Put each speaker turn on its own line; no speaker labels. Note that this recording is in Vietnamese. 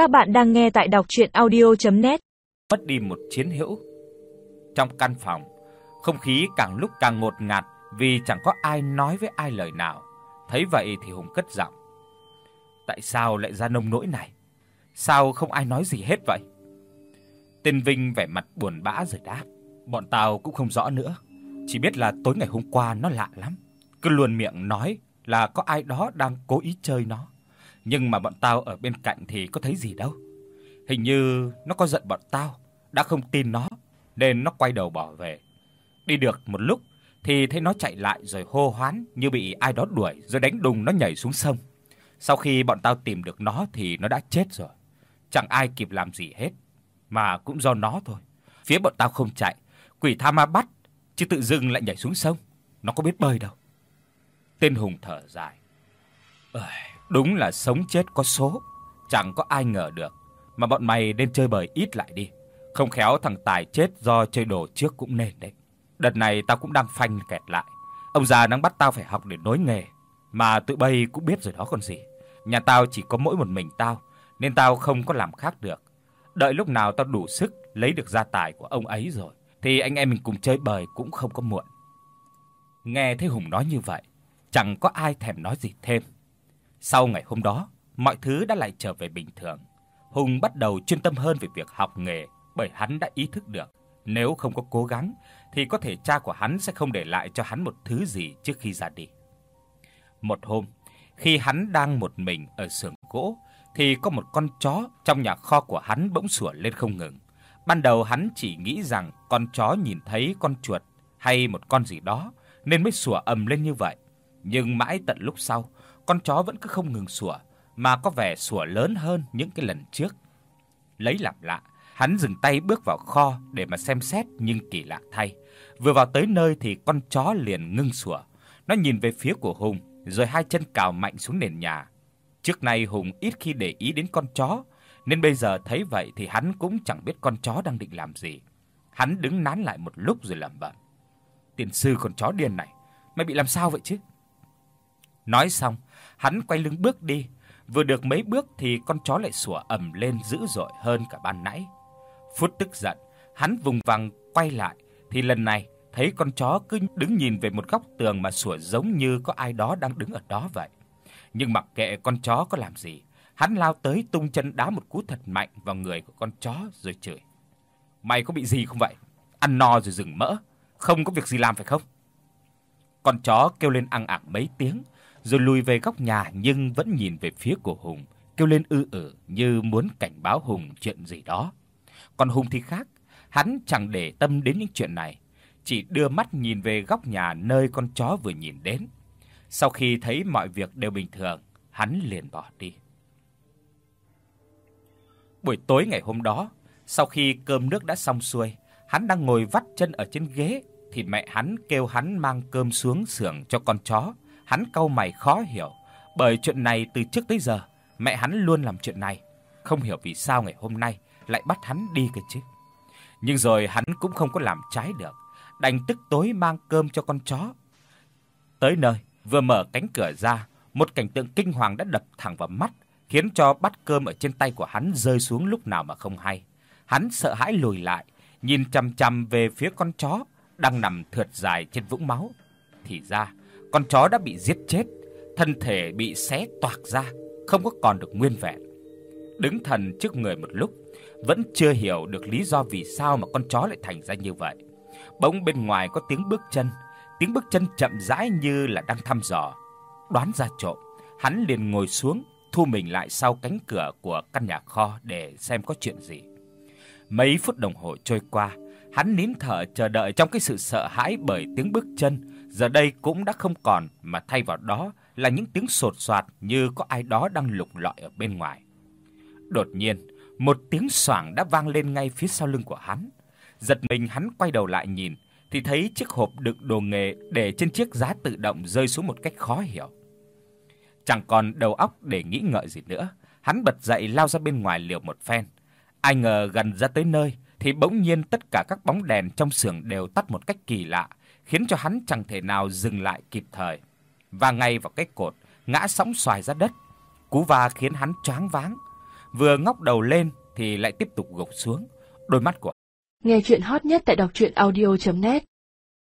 Các bạn đang nghe tại đọc audio net
Mất đi một chiến hữu. Trong căn phòng, không khí càng lúc càng ngột ngạt vì chẳng có ai nói với ai lời nào. Thấy vậy thì Hùng cất giọng: "Tại sao lại ra nông nỗi này? Sao không ai nói gì hết vậy?" Tên Vinh vẻ mặt buồn bã rồi đáp: "Bọn tao cũng không rõ nữa, chỉ biết là tối ngày hôm qua nó lạ lắm, cứ luôn miệng nói là có ai đó đang cố ý chơi nó." Nhưng mà bọn tao ở bên cạnh thì có thấy gì đâu. Hình như nó có giận bọn tao, đã không tin nó nên nó quay đầu bỏ về. Đi được một lúc thì thấy nó chạy lại rồi hô hoán như bị ai đó đuổi rồi đánh đùng nó nhảy xuống sông. Sau khi bọn tao tìm được nó thì nó đã chết rồi. Chẳng ai kịp làm gì hết, mà cũng do nó thôi. Phía bọn tao không chạy, quỷ tha ma bắt, chứ tự dưng lại nhảy xuống sông, nó có biết bơi đâu. Tên Hùng thở dài. Ơi, Đúng là sống chết có số, chẳng có ai ngờ được, mà bọn mày nên chơi bời ít lại đi. Không khéo thằng Tài chết do chơi đồ trước cũng nên đấy. Đợt này tao cũng đang phanh kẹt lại. Ông già đang bắt tao phải học để nối nghề, mà tự bay cũng biết rồi đó còn gì. Nhà tao chỉ có mỗi một mình tao, nên tao không có làm khác được. Đợi lúc nào tao đủ sức lấy được gia tài của ông ấy rồi thì anh em mình cùng chơi bời cũng không có muộn. Nghe thấy Hùng nói như vậy, chẳng có ai thèm nói gì thêm. Sau ngày hôm đó, mọi thứ đã lại trở về bình thường. Hùng bắt đầu chuyên tâm hơn về việc học nghề bởi hắn đã ý thức được, nếu không có cố gắng thì có thể cha của hắn sẽ không để lại cho hắn một thứ gì trước khi ra đi. Một hôm, khi hắn đang một mình ở xưởng gỗ thì có một con chó trong nhà kho của hắn bỗng sủa lên không ngừng. Ban đầu hắn chỉ nghĩ rằng con chó nhìn thấy con chuột hay một con gì đó nên mới sủa ầm lên như vậy, nhưng mãi tận lúc sau, con chó vẫn cứ không ngừng sủa, mà có vẻ sủa lớn hơn những cái lần trước. Lấy làm lạ, hắn dừng tay bước vào kho để mà xem xét nhưng kỳ lạ thay, vừa vào tới nơi thì con chó liền ngưng sủa. Nó nhìn về phía của Hùng, rồi hai chân cào mạnh xuống nền nhà. Trước nay Hùng ít khi để ý đến con chó, nên bây giờ thấy vậy thì hắn cũng chẳng biết con chó đang định làm gì. Hắn đứng nán lại một lúc rồi lẩm bẩm: "Tiền sư con chó điên này, mày bị làm sao vậy chứ?" Nói xong, hắn quay lưng bước đi, vừa được mấy bước thì con chó lại sủa ầm lên dữ dội hơn cả ban nãy. Phút tức giận, hắn vùng vằng quay lại thì lần này thấy con chó cứ đứng nhìn về một góc tường mà sủa giống như có ai đó đang đứng ở đó vậy. Nhưng mặc kệ con chó có làm gì, hắn lao tới tung chân đá một cú thật mạnh vào người của con chó rồi chửi: "Mày có bị gì không vậy? Ăn no rồi dừng mỡ, không có việc gì làm phải không?" Con chó kêu lên ăn ạc mấy tiếng, rồi lùi về góc nhà nhưng vẫn nhìn về phía của Hùng, kêu lên ư ử như muốn cảnh báo Hùng chuyện gì đó. Còn Hùng thì khác, hắn chẳng để tâm đến những chuyện này, chỉ đưa mắt nhìn về góc nhà nơi con chó vừa nhìn đến. Sau khi thấy mọi việc đều bình thường, hắn liền bỏ đi. Buổi tối ngày hôm đó, sau khi cơm nước đã xong xuôi, hắn đang ngồi vắt chân ở trên ghế thì mẹ hắn kêu hắn mang cơm xuống xưởng cho con chó Hắn cau mày khó hiểu, bởi chuyện này từ trước tới giờ mẹ hắn luôn làm chuyện này, không hiểu vì sao ngày hôm nay lại bắt hắn đi cơ chứ. Nhưng rồi hắn cũng không có làm trái được, đành tức tối mang cơm cho con chó. Tới nơi, vừa mở cánh cửa ra, một cảnh tượng kinh hoàng đã đập thẳng vào mắt, khiến cho bát cơm ở trên tay của hắn rơi xuống lúc nào mà không hay. Hắn sợ hãi lùi lại, nhìn chằm chằm về phía con chó đang nằm thượt dài trên vũng máu. Thì ra, con chó đã bị giết chết, thân thể bị xé toạc ra, không có còn được nguyên vẹn. Đứng thần trước người một lúc, vẫn chưa hiểu được lý do vì sao mà con chó lại thành ra như vậy. Bỗng bên ngoài có tiếng bước chân, tiếng bước chân chậm rãi như là đang thăm dò. Đoán ra trộm, hắn liền ngồi xuống, thu mình lại sau cánh cửa của căn nhà kho để xem có chuyện gì. Mấy phút đồng hồ trôi qua, hắn nín thở chờ đợi trong cái sự sợ hãi bởi tiếng bước chân giờ đây cũng đã không còn mà thay vào đó là những tiếng sột soạt như có ai đó đang lục lọi ở bên ngoài. Đột nhiên, một tiếng xoảng đã vang lên ngay phía sau lưng của hắn. Giật mình hắn quay đầu lại nhìn thì thấy chiếc hộp đựng đồ nghề để trên chiếc giá tự động rơi xuống một cách khó hiểu. Chẳng còn đầu óc để nghĩ ngợi gì nữa, hắn bật dậy lao ra bên ngoài liều một phen. Ai ngờ gần ra tới nơi thì bỗng nhiên tất cả các bóng đèn trong xưởng đều tắt một cách kỳ lạ, khiến cho hắn chẳng thể nào dừng lại kịp thời. Và ngay vào cái cột, ngã sóng xoài ra đất. Cú va khiến hắn choáng váng. vừa ngóc đầu lên thì lại tiếp tục gục xuống, đôi mắt của
Nghe truyện hot nhất tại doctruyenaudio.net